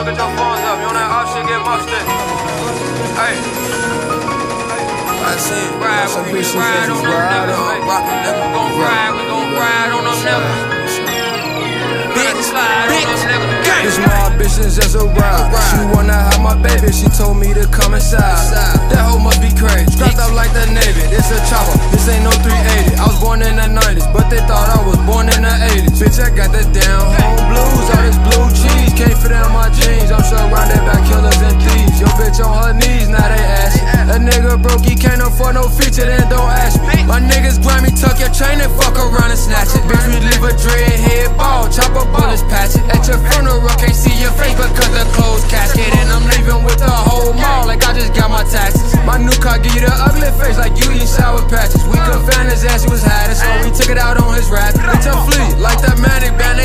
look at your phones up. You on that off shit, get musted. Hey. I see. Ride, we ride on them niggas. We gon' ride, we gon' ride on them niggas. Bitch, Slide on them niggas. This my is just a ride. She wanna have my baby, she told me to come inside. That hoe must be crazy. Strapped up like the Navy. This a chopper, this ain't no 380. I was born in the 90s, but they thought I was born in the 80s. Bitch, I got the down home blues, all this blue cheese. Can't fit in my jeans. I'm surrounded by killers and thieves. Yo, bitch on her knees, now they ask. That nigga broke, he can't afford no feature, then don't ask me. My niggas grimy, tuck your chain and fuck around and snatch it. Bitch, we leave a dreadhead ball, chopper bullets, patch it. At your funeral, can't see your face because the closed casket. And I'm leaving with the whole mall, like I just got my taxes. My new car give you the ugly face, like you eating sour patches. We could find his ass, he was hiding, so we took it out on his rap. Bitch, I'm fleet, like that manic band,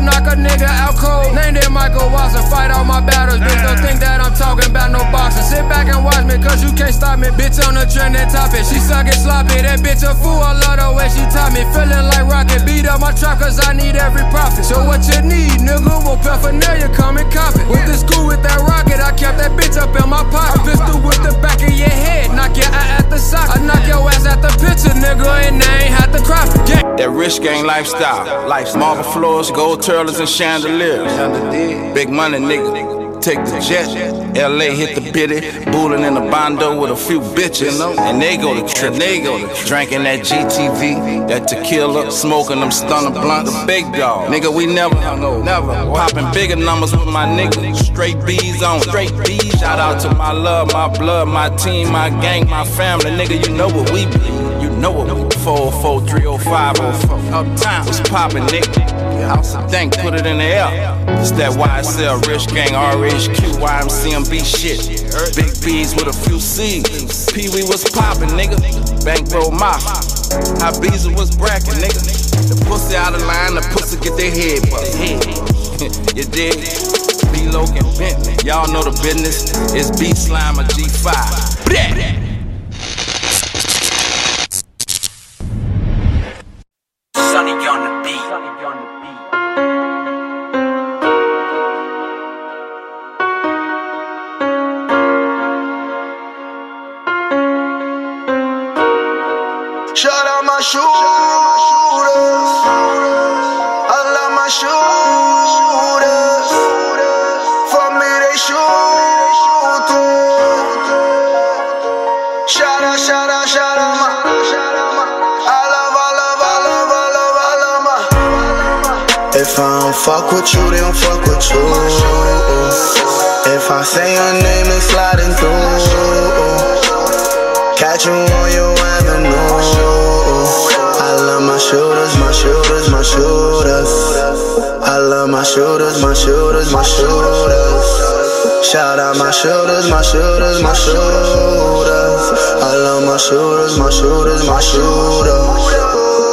Chopper knock a nigga out cold. Named it Michael Watson, fight all my battles. Bitch, don't think that I'm talking about no boxing. Sit back and watch me, cause you can't stop me. Bitch on the trending topic. She suck it sloppy. That bitch a fool, I love the way she taught me. Feeling like rocket. Beat up my trap, cause I need every profit. So what you need, nigga? Well, paraphernalia, come and cop it. With the school with that rocket, I kept that bitch up in my pocket. I pistol with the back of your head, knock your eye at the sock. I knock your ass at the picture, nigga, and I ain't had to crop it. Yeah. That rich gang lifestyle. Marble floors, gold turtles, and chandeliers. Big money, nigga. Take the jet. LA hit the bitty. Bullin' in the bondo with a few bitches. And they go to trip. They go to. Drinking that GTV, that tequila, smoking them stunner blunts. The big dog. Nigga, we never. Never. Popping bigger numbers with my nigga. Straight B's on. Straight B's. Shout out to my love, my blood, my team, my gang, my family. Nigga, you know what we be. 404 305 Uptown. What's poppin', nigga? House of Dank, put it in the air. It's that YSL, Rich Gang, RHQ, YMCMB shit. Big B's with a few C's. Pee Wee was poppin', nigga. Bankroll Mafia. Beezer was brackin', nigga. The pussy out of line, the pussy get their head bust. you dig? B-Loc and Bentley. Y'all know the business. It's B Slime or G5. Bleh. You, they don't fuck with you. If I say your name, it's sliding through. Catch you on your avenue. I love my shooters, my shooters, my shooters. I love my shooters, my shooters, my shooters. Shout out my shooters, my shooters, my shooters. I love my shooters, my shooters, my shooters.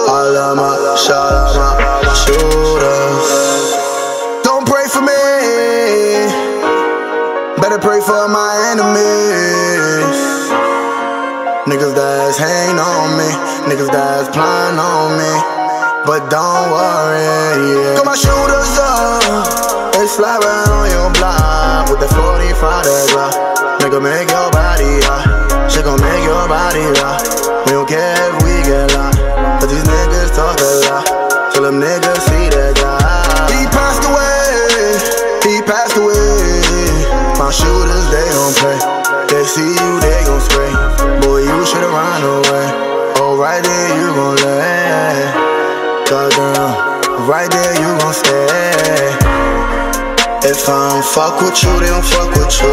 I love my, shout out my shooters. Pray for my enemies. Niggas that's hating on me, niggas that's plotting on me. But don't worry, yeah. Got my shooters up, they right on your block with the 45 that drop. Nigga, make your body uh. hot. She gon' make your body rock. We don't care if we get locked. But these niggas talk a lot. Till them niggas If I don't fuck with you, they don't fuck with you.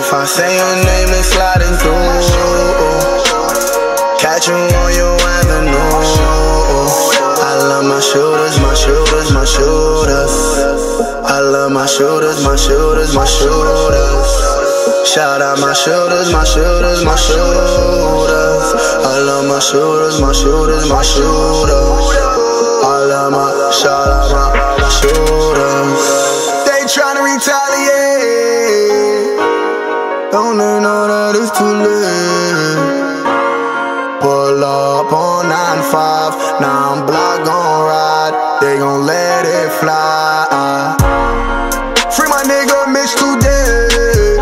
If I say your name, they sliding through. Catch you on your avenue. I love my shooters, my shooters, my shooters. I love my shooters, my shooters, my shooters. Shout out my shooters, my shooters, my shooters. I love my shooters, my shooters, my shooters. I love my, shout out my shooters. They tryna retaliate. Don't know that it's too late. Pull up on 9-5, now I'm block gon' ride, they gon' let it fly. Free my nigga Mitch today.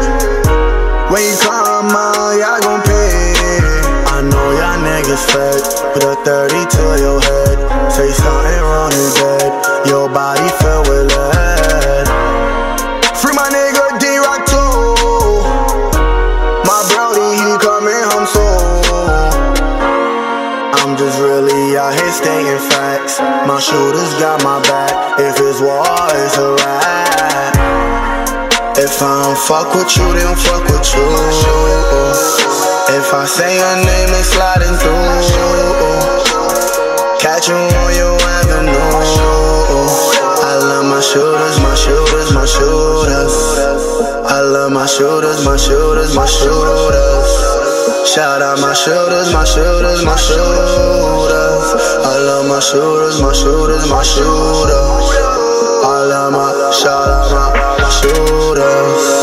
When you come out, y'all gon' pay. I know y'all niggas fake, put a 30 to your head. Say something here stating facts. My shooters got my back. If it's war, it's a rap. If I don't fuck with you, they don't fuck with you. If I say your name, they sliding through. Catch you on your avenue. I love my shooters, my shooters, my shooters. I love my shooters, my shooters, my shooters. Shout out my shooters, my shooters, my shooters. I love my shooters, my shooters, my shooters. I love my, shout out my, my shooters.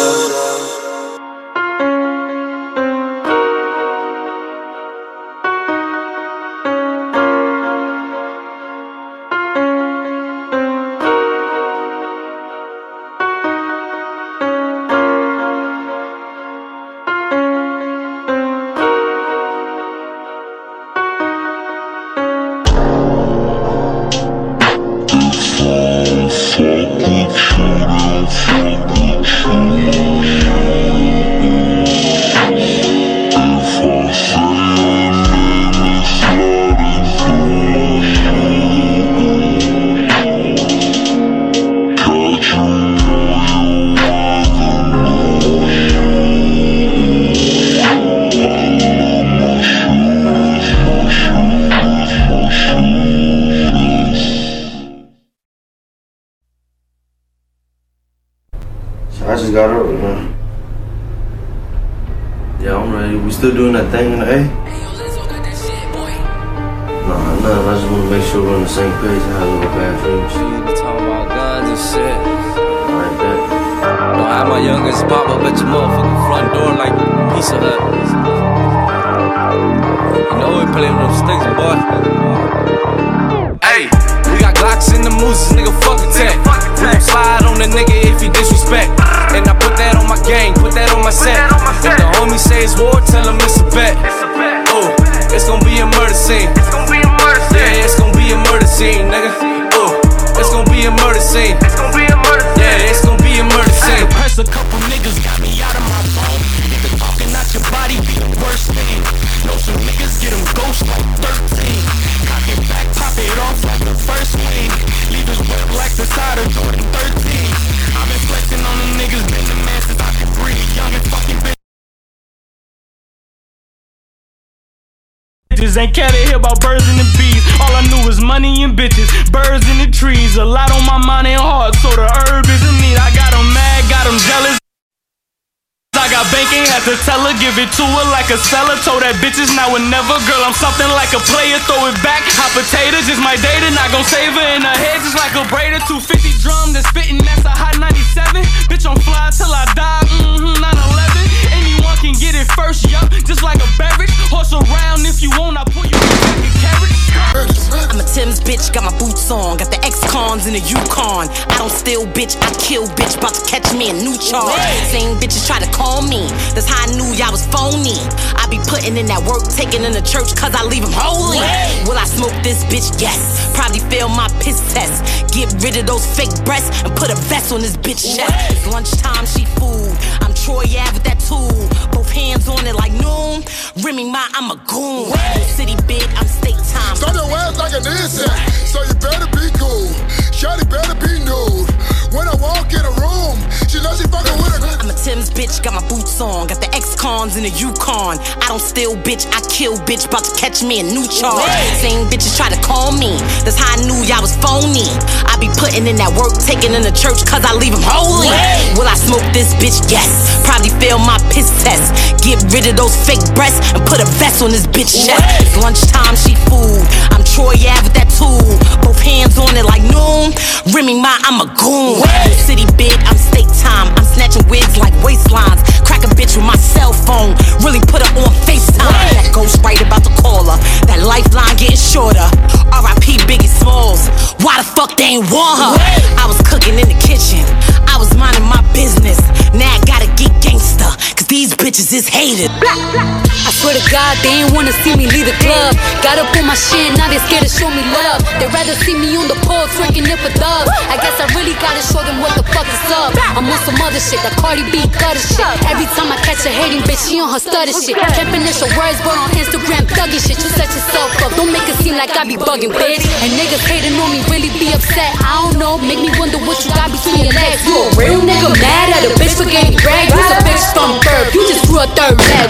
The of Jordan 13. I've been flexing on them niggas, been the man since I could breathe. Young and fucking bitch. Just ain't care to hear about birds and the bees. All I knew was money and bitches, birds in the trees. A lot on my mind and heart, so the herb is in need. I got 'em mad, got 'em jealous. I got banking, had to tell her, give it to her like a seller. Told that bitches now or never. Girl, I'm something like a player, throw it back. Hot potatoes, just my data, not gon' save her in her head, just like a braider. 250 drum, that's spitting, that's a hot 97. Bitch, I'm fly till I die, mm-hmm, 911. Anyone can get it first, yup, just like a beverage. Horse around if you want, I pull you back a carrot. I'm a Tim's bitch, got my boots on, got the X-Cons in the Yukon. I don't steal, bitch, I kill, bitch, about to catch me a new charge. Same bitches try to call me, that's how I knew y'all was phony. I be putting in that work, taking in the church, cause I leave them holy. Will I smoke this bitch? Yes. Probably fail my piss test. Get rid of those fake breasts and put a vest on this bitch chest. It's lunchtime, she food. Troy Ave with that tool. Both hands on it like noon. Rimming my, I'm a goon. City big, I'm state time. Throw your ass like an insect, so you better be cool. Shawty better be nude. When I walk in a room, she knows she fucking with a. I'm a Tim's bitch, got my boots on, got the X-Cons in the Yukon. I don't steal, bitch, I kill, bitch, about to catch me a new charge. Same bitches try to call me, that's how I knew y'all was phony. I be putting in that work, taking in the church, cause I leave them holy. Will I smoke this bitch? Yes. Probably fail my piss test. Get rid of those fake breasts and put a vest on this bitch chest. It's lunchtime, she food. I'm Troy Ave with that tool. Both hands on it like noon. Rimming my, I'm a goon. Hey. City big, I'm state time. I'm snatching wigs like waistlines. Crack a bitch with my cell phone. Really put her on FaceTime. Hey. That ghost right about the caller. That lifeline getting shorter. RIP Biggie Smalls. Why the fuck they ain't want her? Hey. I was cooking in the kitchen. Swear to God, they ain't wanna see me leave the club. Got up on my shit, now they scared to show me love. They rather see me on the pole twerking it for thugs. I guess I really gotta show them what the fuck is up. I'm on some other shit, that Cardi B gutter shit. Every time I catch a hating bitch, she on her stutter shit. Can't finish her words, but on Instagram thugging shit. You set yourself up, don't make it seem like I be bugging, bitch. And niggas hating on me, really be upset. I don't know, make me wonder what you got between your legs. You a real nigga mad at a bitch for getting dragged? You's a bitch from birth, you just grew a third leg.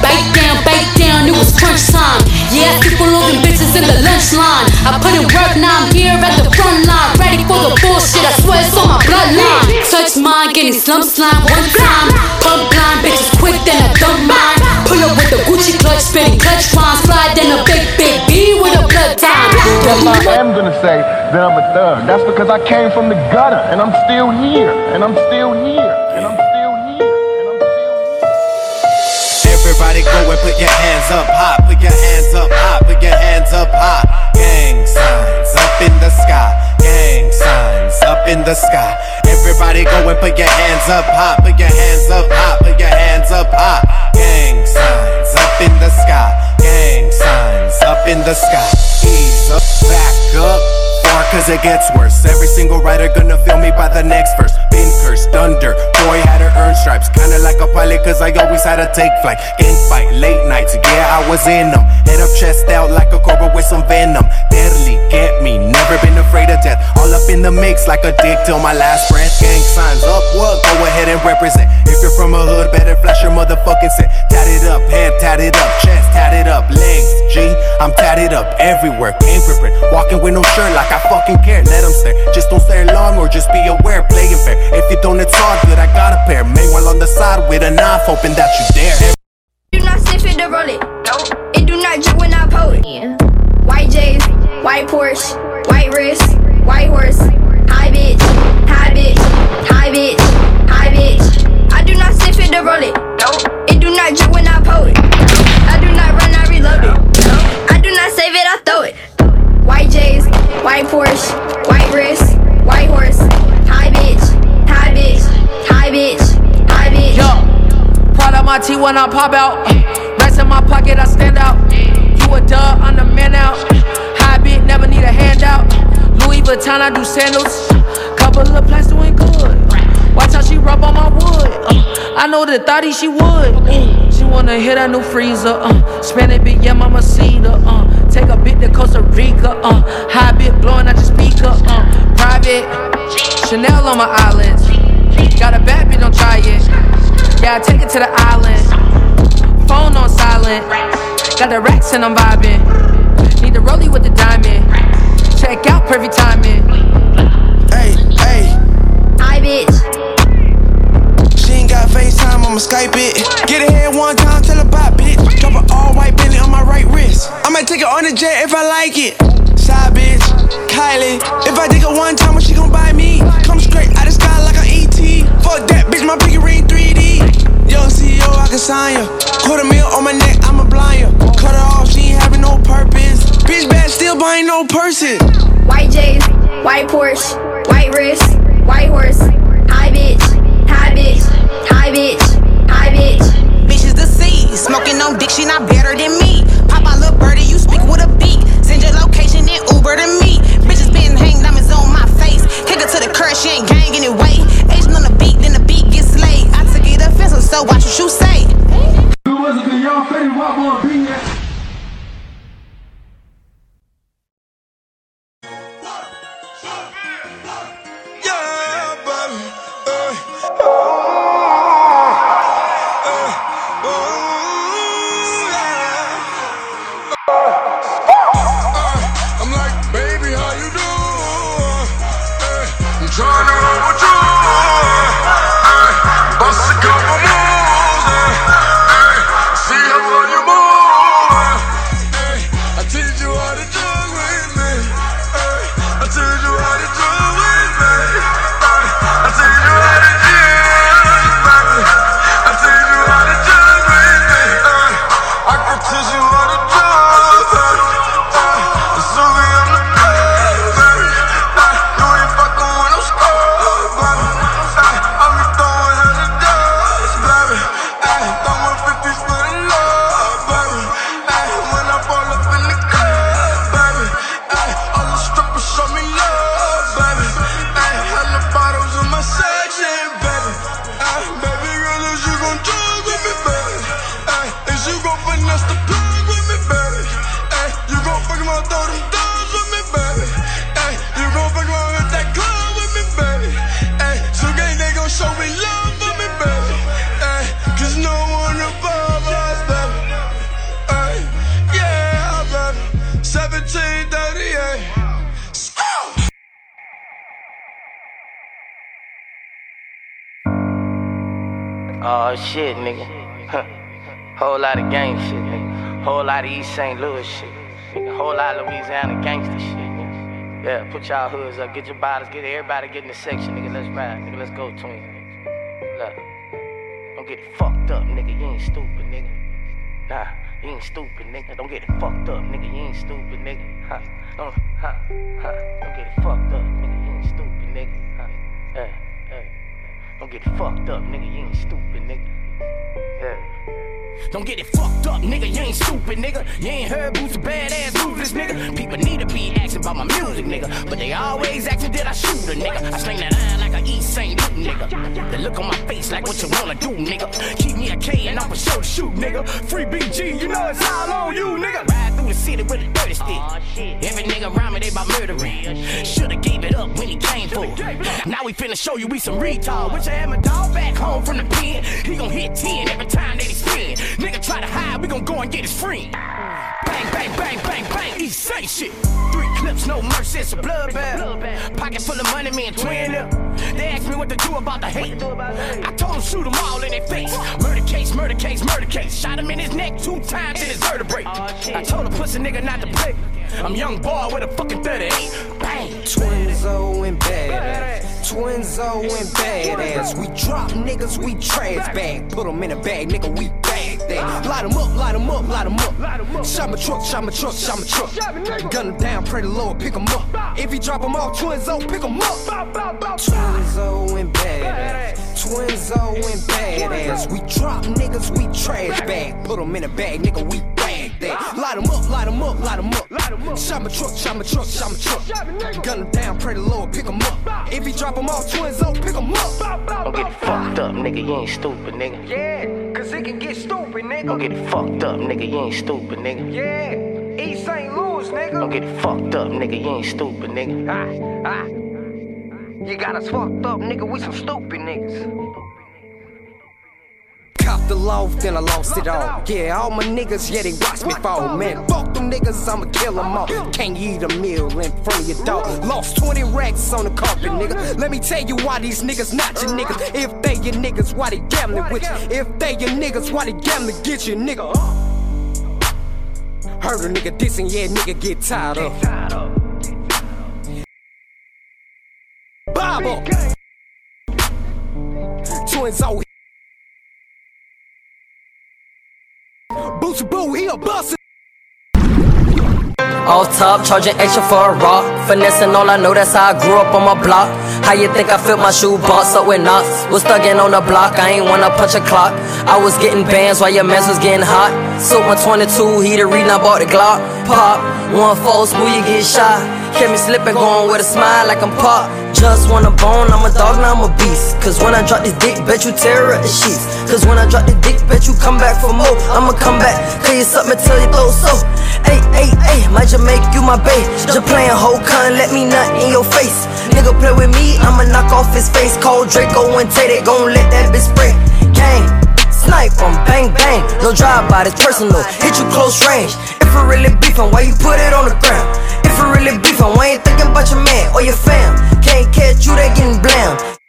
Bite down, bite down, it was crunch time. Yeah, people looking bitches in the lunch line. I put in work, now I'm here at the front line. Ready for the bullshit, I swear it's on my bloodline. Touch mine, getting slump slime one time. Pump blind, bitches quick, then I dump mine. Pull up with the Gucci clutch, spinning clutch. Slide then a big, big B with a blood I am gonna say that I'm a thug. That's because I came from the gutter and I'm still here. And I'm still here. And I'm still here. Everybody go and put your hands up high, put your hands up high, put your hands up high. Gang signs up in the sky, gang signs up in the sky. Everybody go and put your hands up high, put your hands up high, put your hands up high. Gang signs up in the sky, gang signs up in the sky. Ease up, back up. Far cause it gets worse. Every single writer gonna feel me by the next verse. Been cursed under, boy had to earn stripes. Kinda like a pilot cause I always had to take flight. Gang fight, late nights, yeah, I was in them. Head up, chest out like a cobra with some venom. Deadly, get me, never been afraid of death. All up in the mix like a dick till my last breath. Gang signs up, what? Go ahead and represent. If you're from a hood, better flash your motherfucking set. Tatted up, head tatted up, chest tatted up, legs, G. I'm tatted up everywhere, game prepared. Walking with no shirt like I fucking care. Let them stare. Just don't stare long or just be aware, playing fair. If you don't, it's all good. I got a pair. Meanwhile, on the side with a knife, hoping that you dare. Do not sniff it to roll it. Nope. It do not drip when I pull it. White J's, white Porsche, white wrist, white horse. High bitch, high bitch, high bitch, high bitch. I do not sniff it to roll it. Nope. It do not drip when I pull it. I do not run, I reload it. Nope. I do not save it, I throw it. White J's, white Porsche, white wrist, my T when I pop out. Rest in my pocket, I stand out. You a dub, I'm the man out. High bit, never need a handout. Louis Vuitton, I do sandals. Couple of plastic doing good. Watch how she rub on my wood. Uh, I know the thotty she would. Uh, she wanna hit a new freezer. Uh, spin it big, yeah, mama cedar. Uh, take a bit to Costa Rica. Uh, high bit blowing out your speaker. Uh, private Chanel on my eyelids. Got a bad bitch, don't try it. Yeah, I take it to the island. Phone on silent. Got the racks and I'm vibing. Need the rollie with the diamond. Check out perfect timing. Hey, hey. Hi, bitch. She ain't got FaceTime, I'ma Skype it. Get her head one time, tell her bye, bitch. Drop an all white Bentley on my right wrist. I might take it on the jet if I like it. Side bitch, Kylie. If I take it one time, what she gon' buy me? Come straight out the sky like an ET. Fuck that, bitch, my pinky ring 3D. Young CEO, I can sign ya. Quarter mil on my neck, I'ma blind ya. Cut her off, she ain't having no purpose. Bitch bad, still buying no purses. White J's, white Porsche, white wrist, white horse. High bitch, high bitch, high bitch, high bitch. Bitches the sea, smoking on dick, she not better than me. Pop a little birdie, you speak with a beat. Send your location and Uber to me. Bitches been hang diamonds on my face. Kick her to the curb, she ain't gang anyway. Asian on the beat, then the so watch what you say. Was y'all faded walk on beat Oh shit, nigga. Huh. Whole lot of gang shit, nigga. Whole lot of East St. Louis shit. Nigga. Whole lot of Louisiana gangster shit, nigga. Yeah, put y'all hoods up, get your bodies, get everybody get in the section, nigga. Let's ride, nigga. Let's go, twins. Look, don't get it fucked up, nigga. You ain't stupid, nigga. Nah, you ain't stupid, nigga. Don't get it fucked up, nigga. You ain't stupid, nigga. Huh? Don't, huh, huh. Don't get it fucked up, nigga. You ain't stupid, nigga. Huh? Yeah. Don't get it fucked up, nigga. You ain't stupid, nigga. Yeah. Don't get it fucked up, nigga. You ain't stupid, nigga. You ain't heard Boots a badass ruthless, nigga. People need to be asking about my music, nigga. But they always asking, did I shoot a nigga? I sling that iron like a East St. Louis, nigga. The look on my face like what you wanna do, nigga. Keep me a K and I'm for sure to shoot, nigga. Free BG, you know it's all on you, nigga. Ride through the city with a dirty stick. Every nigga around me, they about murdering. It up when he came for. Now we finna show you we some retard. Wish I had my dog back home from the pen. He gon' hit 10 every time that he spin. Nigga try to hide, we gon' go and get his friend. Bang, bang, bang, bang, bang, East St. shit. Three clips, no mercy, it's a bloodbath. Pockets full of money, me and twin up. They asked me what to do about the hate. I told them shoot them all in their face. Murder case, murder case, murder case. Shot him in his neck two times in his vertebrae. I told a pussy nigga not to play. I'm young boy with a fucking 38. Bang. Twinzo and badass. Twinzo and badass. We drop niggas, we trash bag. Put them in a bag, nigga, we bag that. Light 'em up, light 'em up, light 'em up. Shot my truck, shot my truck, shot my truck. Gun Gun 'em down, pray the Lord, pick 'em up. If he drop 'em off, Twinzo, oh, pick 'em up. Twinzo oh and badass. Twinzo oh and badass. We drop niggas, we trash bag. Put 'em in a bag, nigga, we that. Light 'em up, light 'em up, light 'em up. Shot my truck, shot my truck, shot my truck. Gun 'em down, pray the Lord, pick 'em up. If he drop 'em off, Twinzo, pick 'em up. Don't get it fucked up, nigga. You ain't stupid, nigga. Yeah, cause it can get stupid, nigga. Don't get it fucked up, nigga. You ain't stupid, nigga. Yeah, East St. Louis, nigga. Don't get it fucked up, nigga. You ain't stupid, nigga. Ah, ah. You got us fucked up, nigga. We some stupid niggas. The loft, then I lost it all. Yeah, all my niggas, yeah, they watch me fall. Man, fuck them niggas, I'ma kill them all. Can't eat a meal in front of your dog. Lost 20 racks on the carpet, nigga. Let me tell you why these niggas not your niggas. If they your niggas, why they gambling with you? If they your niggas, why they gambling get you, nigga? Heard a nigga dissing, yeah, nigga get tired of. Bible. Twins out Boots boo, he a bustin'. Off top, charging extra for a rock. Finessing all I know, that's how I grew up on my block. How you think I fit my shoe box up with knots? Was thugging on the block, I ain't wanna punch a clock. I was getting bands while your mess was getting hot. Soak my 22, heater reading, I bought the Glock. Pop, one false move, you get shot. Kept me slipping, going with a smile like I'm pop. Just want a bone, I'm a dog, now I'm a beast. Cause when I drop this dick, bet you tear up the sheets. Cause when I drop this dick, bet you come back for more. I'ma come back, cause you something till you throw so. Ay, ay, ay, might make you my bae. Just playing whole con, let me nut in your face. Nigga play with me, I'ma knock off his face. Call Draco and Tay, they gon' let that bitch spray. Gang, snipe 'em, bang bang. No drive by, it's personal. Hit you close range. If it really beefin', why you put it on the ground? If it really beefin', why ain't thinking about your man or your fam? Can't catch you, they getting blam.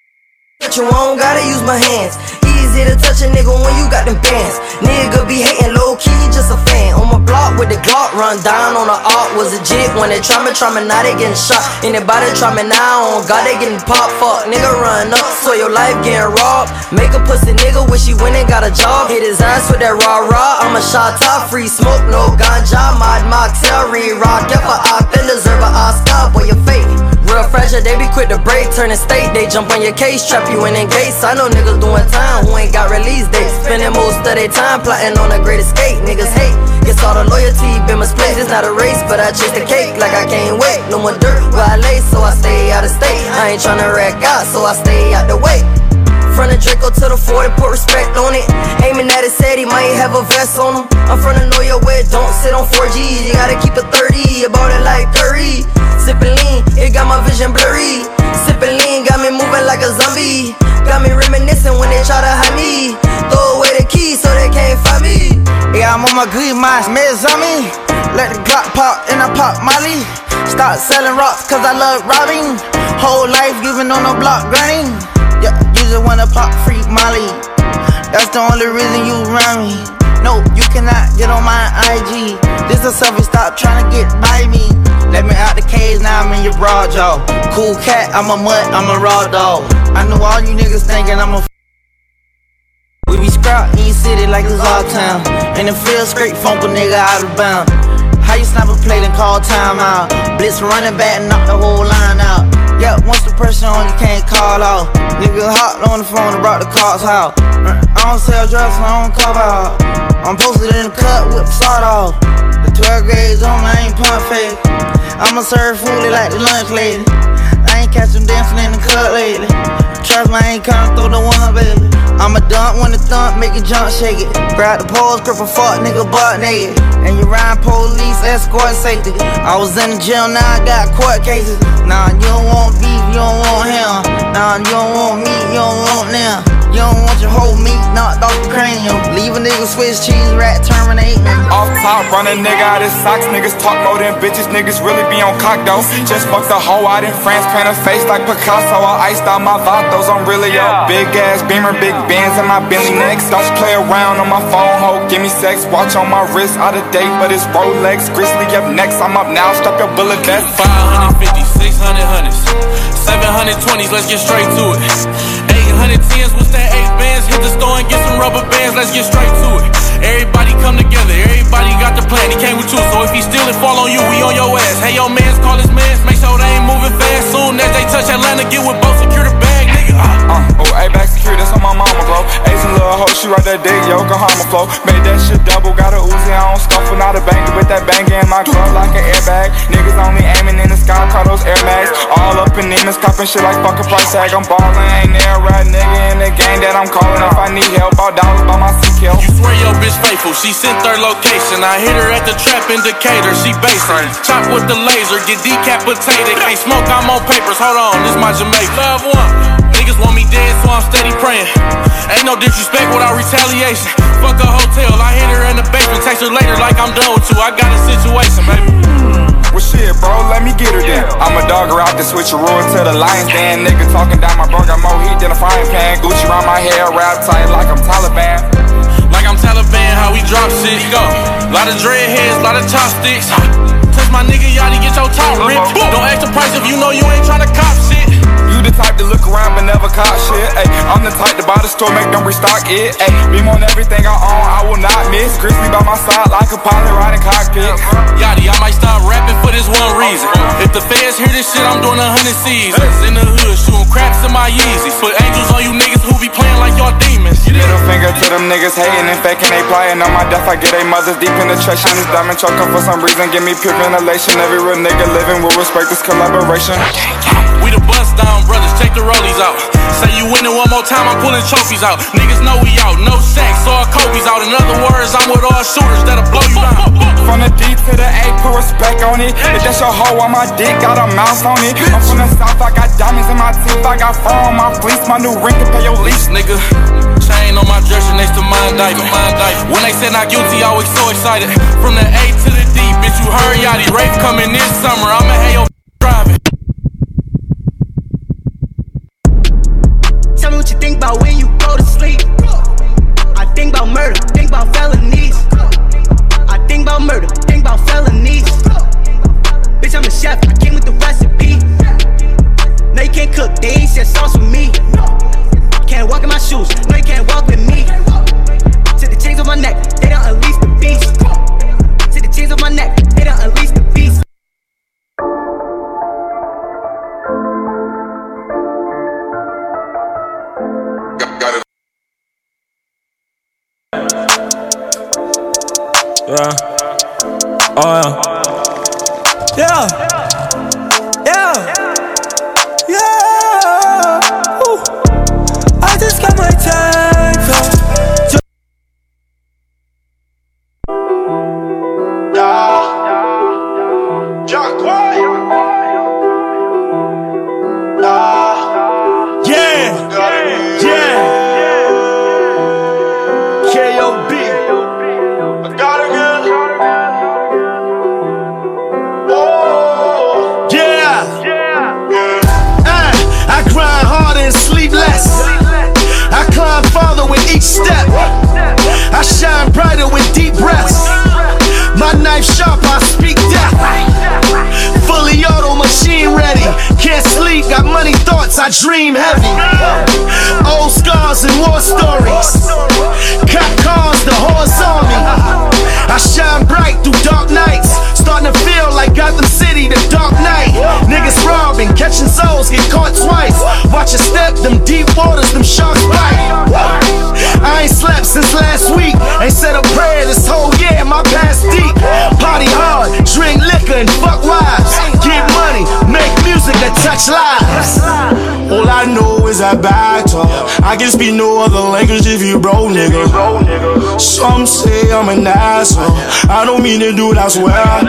But you won't gotta use my hands. Easy to touch a nigga when you got them bands. Nigga be hating low key, just a fan. On my block with the Glock, run down on the art. Was a jit when they try me, try me, now they getting shot. Anybody try me now, on God, they getting popped. Fuck, nigga run up, so your life getting robbed. Make a pussy nigga wish he went and got a job. Hit his ass with that raw raw. I'm a shot top, free smoke, no ganja. Mod mocktail, re rock. A op, then deserve a Oscar. Boy, you fake. Real fragile, they be quick to break, turn state. They jump on your case, trap you in gates. I know niggas doing time who ain't got release dates. Spending most of their time plotting on a great escape. Niggas hate, guess all the loyalty been misplaced. It's not a race, but I chase the cake like I can't wait. No more dirt where I lay, so I stay out of state. I ain't tryna rack out, so I stay out the way. From the Draco to the 40, put respect on it. Aiming at it, said he might have a vest on him. I'm from the your way, don't sit on 4Gs. You gotta keep it 30, about it like curry. Sippin' lean, it got my vision blurry. Sippin' lean, got me moving like a zombie. Got me reminiscing when they try to hide me. Throw away the key so they can't find me. Yeah, I'm on my good mind, smells on me. Let the Glock pop and I pop Molly. Start selling rocks cause I love robbing. Whole life giving on the block grinding. Yeah, you just wanna pop freak Molly. That's the only reason you around me. No, you cannot get on my IG. This a selfie, stop trying to get by me. Let me out the cage, now I'm in your broad jaw. Cool cat, I'm a mutt, I'm a raw dog. I know all you niggas thinking I'm a we be scrap in city like it's our town. And it feels straight funk a nigga out of bound. How you snap a plate and call time out? Blitz running back and knock the whole line out. Yeah, once the pressure on you can't call off. Nigga hot on the phone and brought the cops out. Uh, I don't sell drugs, so I don't cover out. I'm posted in the cut with the sawed off. The 12 grades on, I ain't pump fake. I'ma serve fully like the lunch lady. I ain't catch them dancing in the club lately. Trust me, I ain't coming through the one, baby. I'ma dunk when the thump, make it jump, shake it. Grab the poles, grip a fuck, nigga, butt naked. And you ride police, escort safety. I was in the jail, now I got court cases. Nah, you don't want beef, you don't want him. Nah, you don't want me, you don't want them. You don't want your whole meat knocked off the cranium. Leave a nigga Swiss cheese rat terminate me. Off top, run a nigga out his socks. Niggas talk more than bitches. Niggas really be on cock though. Just fucked a hoe out in France, paint her face like Picasso. I iced out my vatos. I'm really up. Big ass beamer, big bands in my Bentley next. Don't play around on my phone, ho. Give me sex. Watch on my wrist, out of date, but it's Rolex. Grizzly up next. I'm up now. Stop your bullet vest. 550, 600 hundreds, 720s. Let's get straight to it. 810s, what's that? Eight bands. Hit the store and get some rubber bands. Let's get straight to it. Everybody come together. Everybody got the plan. He came with you, so if he steal it, fall on you. We on your ass. Hey, yo, mans, call his mans. Make sure they ain't moving fast. Soon as they touch Atlanta, get with both. Secure the bag, nigga. Uh. Uh, oh, A back that's on my mama, bro. Ace and little hoe, she right that dick, Yokohama flow. Made that shit double, got a Uzi on, scuffle, not a banger with that bang in my glove like an airbag. Niggas only aiming in the sky, call those Air Max. All up in demons, copping shit like fucking price tag. I'm ballin', ain't there a right nigga in the game that I'm calling. If I need help, all dollars by my CKL. You swear your bitch faithful, she sent her location. I hit her at the trap indicator, she basic. Chop with the laser, get decapitated. Can't smoke, I'm on papers. Hold on, this my Jamaica. Love one. Niggas want me dead, so I'm steady praying. Ain't no disrespect without retaliation. Fuck a hotel, I hit her in the basement. Text her later like I'm done with you. I got a situation, baby. Well shit, bro, let me get her then. I'm a dogger out the switch a roar to the lions den. Nigga talking down my bro, got more heat than a frying pan. Gucci around my hair, wrapped tight like I'm Taliban. Like I'm Taliban, how we drop shit. Go. Lot of dreadheads, lot of chopsticks. Touch my nigga, y'all get your top ripped. Uh-huh. Don't ask the price if you know you ain't tryna cop shit. Type to look around but never cop shit. Ay, I'm the type to buy the store, make them restock it. Ay, beam on everything I own, I will not miss. Grizzly by my side like a pilot riding cockpit. Yachty, I might stop rapping for this one reason. If the feds hear this shit, I'm doing a hundred seasons. In the hood, shooting craps in my Yeezys. Put angels on you niggas who be playing like y'all demons. Middle finger to them niggas hating and faking, they playing on my death. I get they mothers deep penetration. This diamond choker for some reason, give me pure ventilation. Every real nigga living will respect this collaboration. We the bust down brothers, check the rollies out. Say you winning one more time, I'm pulling trophies out. Niggas know we out, no sex, all Kobe's out. In other words, I'm with all shooters that'll blow you down. From the D to the A, put respect on it. If that's your hoe on my dick, got a mouse on it. I'm from the south, I got diamonds in my teeth, I got fur on my fleece. My new ring to pay your lease, nigga. Chain on my dresser next to my indictment. When they said not guilty, I was so excited. From the A to the D, bitch, you heard Yachty. Rape coming this summer, I'ma have your driving. Tell me what you think about when you go to sleep. I think about murder, think about felonies. I think about murder, think about felonies. Bitch, I'm a chef, I came with the recipe. No, you can't cook, they ain't sauce with me. Can't walk in my shoes, no, you can't walk with me. To the chains on my neck, they don't unleash the beast. To the chains on my neck, Yeah. Oh yeah. Music that touch lives. All I know is that back talk. I can speak no other language if you broke, nigga. Some say I'm an asshole. I don't mean to do that, I swear.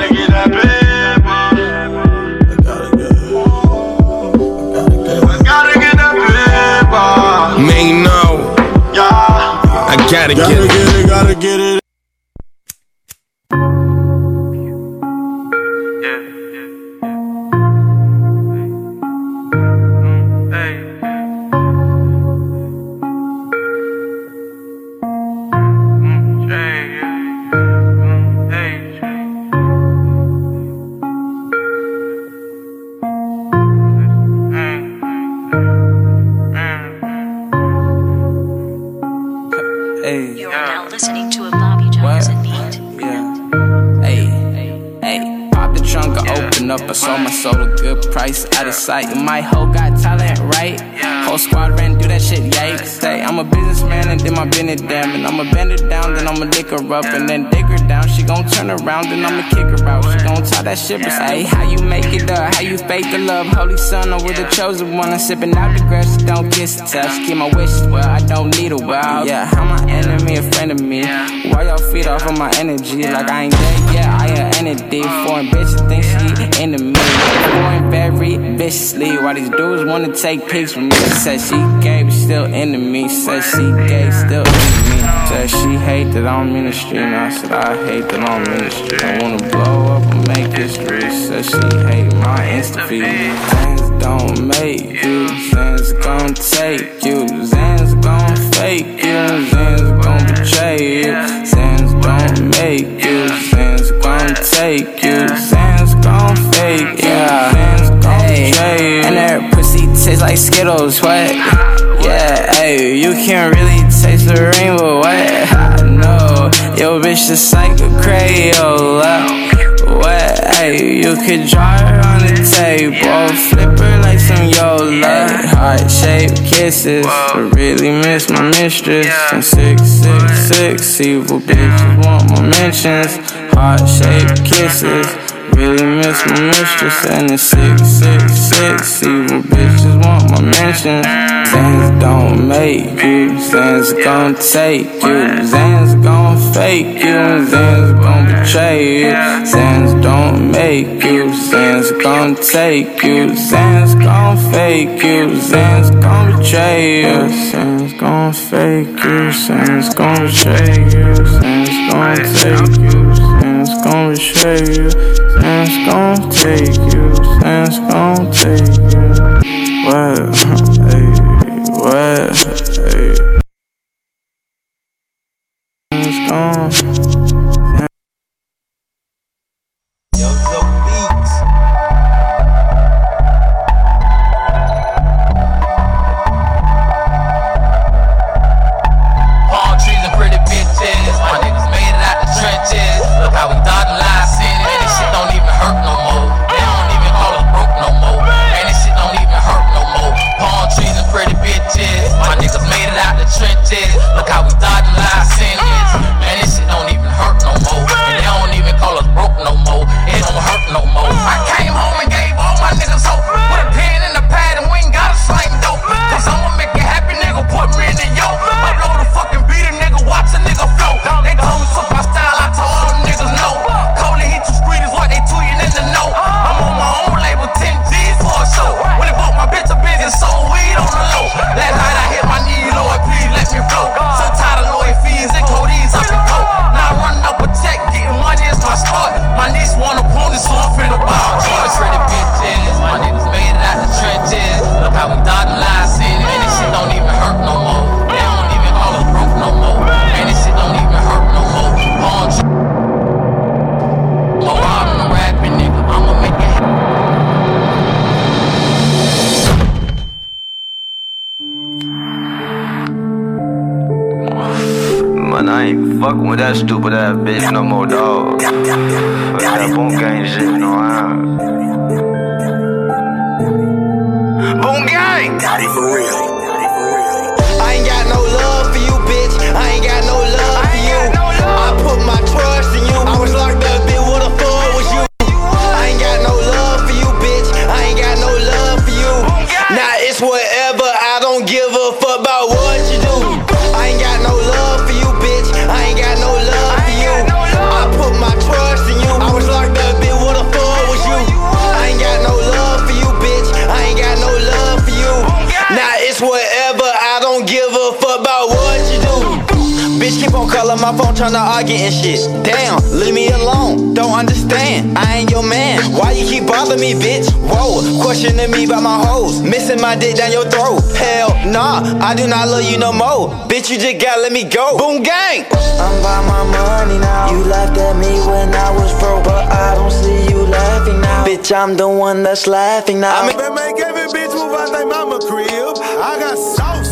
Main no. I gotta, Gotta get it. get it, gotta get it. Sight. My her up. And then dig her down, she gon' turn around, then I'ma kick her out. She gon' talk that shit, but say, how you make it up? How you fake the love? Holy son, with the chosen one. I'm sipping out the grass, don't kiss the touch. Keep my wishes well, I don't need a wow. Yeah, how my enemy a friend of me? Why y'all feed off of my energy? Like I ain't dead, yeah, I an entity. Foreign bitch think she into me. Foreign very viciously. Why these dudes wanna take pics with me? Said she gay, but still into me. Said she gay, still into me. Said she hate that I'm in the street. And I said I hate that I'm in the street. I wanna blow up and make history. Said she hate my Insta feed. Things don't make you. Zans gon' take you. Zans gon' fake you. Zans gon' betray you. Zans don't make you. Zans gon' take you. Zans gon' fake you. Zans gon' betray you. And that pussy tastes like Skittles. What? Yeah, hey, you can't really taste the rainbow. What? No, yo, bitch just like a Crayola. What? Hey, you could draw her on the table, flip her like some Yola. Heart shaped kisses, I really miss my mistress. And six, six, six, evil bitches want my mentions. Heart shaped kisses. Really miss my mistress and the six, six, six. Evil bitches want my mention. Zans don't make you, Zans gon' take you. Zans gon' fake you, Zans gon' betray you. Zans don't make you, Zans gon' take you. Zans gon' fake you, Zans gon' betray you. Zans gon' fake you, Zans gon' betray you. Zans gon' take you, Zans gon' betray you. Zans gon' take you, Zans gon' take you. What? with that stupid ass bitch no more, dog. But that boom gang shit, you know, on my phone, tryna argue and shit. Damn, leave me alone. Don't understand. I ain't your man. Why you keep bothering me, bitch? Whoa, questioning me about my hoes. Missing my dick down your throat. Hell nah, I do not love you no more. Bitch, you just gotta let me go. Boom gang. I'm by my money now. You laughed at me when I was broke, but I don't see you laughing now. Bitch, I'm the one that's laughing now. I mean, they make every bitch move out their mama crib. I got sauce,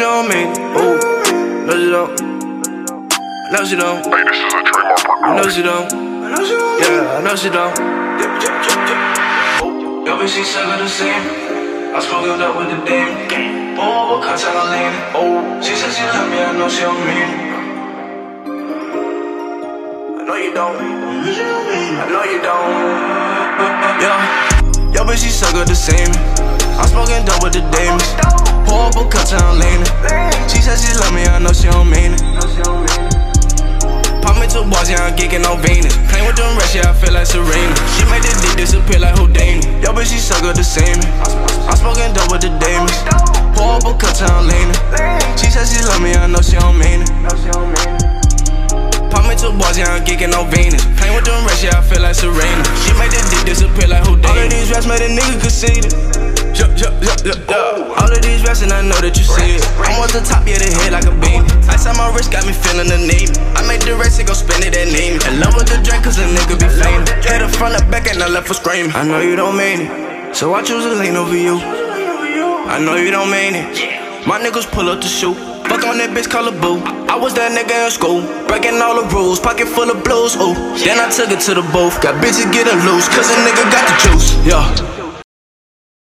I know she don't mean it. Oh. I know she don't. I know she don't. Hey, this is a trademark I know she don't. I know she don't. Yeah, I know she don't. Yo, bitch, she suck the same. I spoke it up with the demon. Oh, what cuts out leaning. Oh, she said she love me. I know she don't mean it. I know you don't. I know you don't. Yeah. Yo, bitch, she suck up the same. I'm smoking dope with the demons. Horrible cuts, I'm leaning. She said she love me, I know she don't mean it. Pop me two bars, yeah, I'm geeking on Venus. Claim with them rest, yeah, I feel like Serena. She made the dick disappear like Houdini. Yo, bitch, she suck up the same. I'm smoking dope with the demons. Horrible cuts, I'm leaning. She said she love me, I know she don't mean it. Pop me two bars, yeah, I'm geeking on Venus. Playing with them rest, yeah, I feel like Serena. She made the dick disappear like Houdini. All of these raps made a nigga conceited. Yeah, yeah, yeah, yeah, yeah. All of these raps, and I know that you see it. I'm on the top, yeah, the head like a beam. Ice on my wrist got me feeling the need. I made the rest, and go spend it at name. In love with the drink, cause a nigga be famous. Hit the front, the back, and I left for screaming. I know you don't mean it. So I choose a lane over you. I know you don't mean it. My niggas pull up to shoot. Fuck on that bitch, call a boo. Was that nigga in school, breaking all the rules, pocket full of blues, ooh. Then I took it to the booth, got bitches getting loose, cause a nigga got the juice, yeah.